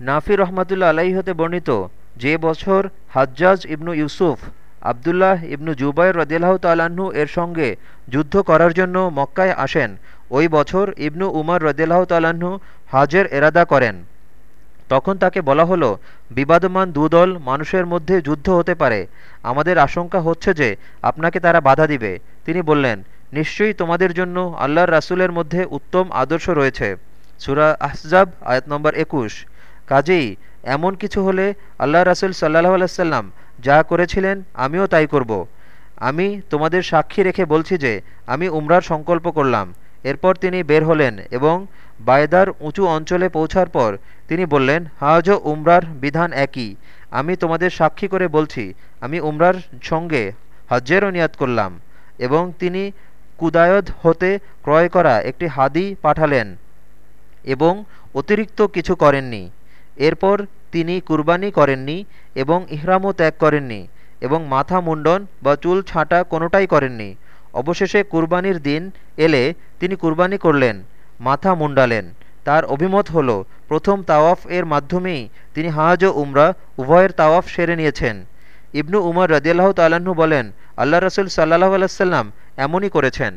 নাফি রহমাতুল্লা আলাহি হতে বর্ণিত যে বছর হাজ্জাজ ইবনু ইউসুফ, আবদুল্লাহ ইবনু জুবাইর রদিল্লাহ তাল্লাহ্ন এর সঙ্গে যুদ্ধ করার জন্য মক্কায় আসেন। ওই বছর ইবনু উমর রদিল্লাহ তাল্লাহ্ন হাজের এরাদা করেন। তখন তাকে বলা হলো, বিবাদমান দুদল মানুষের মধ্যে যুদ্ধ হতে পারে। আমাদের আশঙ্কা হচ্ছে যে আপনাকে তারা বাধা দিবে। তিনি বললেন, নিশ্চয়ই তোমাদের জন্য আল্লাহর রাসুলের মধ্যে উত্তম আদর্শ রয়েছে। সুরা আহজাব আয়াত নম্বর একুশ। কাজেই এমন কিছু হলে আল্লাহ রাসুল সাল্লাহ আলাইসাল্লাম যা করেছিলেন আমিও তাই করব। আমি তোমাদের সাক্ষী রেখে বলছি যে, আমি উমরার সংকল্প করলাম। এরপর তিনি বের হলেন এবং বায়দার উঁচু অঞ্চলে পৌঁছার পর তিনি বললেন, হাজ উমরার বিধান একই। আমি তোমাদের সাক্ষী করে বলছি, আমি উমরার সঙ্গে হজ্জেরও নিয়াত করলাম এবং তিনি কুদায়দ হতে ক্রয় করা একটি হাদি পাঠালেন এবং অতিরিক্ত কিছু করেননি। এরপর তিনি কুরবানি করেননি এবং ইহরামও ত্যাগ করেননি এবং মাথা মুন্ডন বা চুল ছাঁটা কোনোটাই করেননি। অবশেষে কুরবানির দিন এলে তিনি কুরবানি করলেন, মাথা মুন্ডালেন। তার অভিমত হল, প্রথম তাওয়াফ এর মাধ্যমেই তিনি হাজ ও উমরা উভয়ের তাওয়াফ সেরে নিয়েছেন। ইবনু উমর রদিয়াল্লাহ তাল্লাহ্ন বলেন আল্লাহ রসুল সাল্লাহ আলাইসাল্লাম এমনই করেছেন।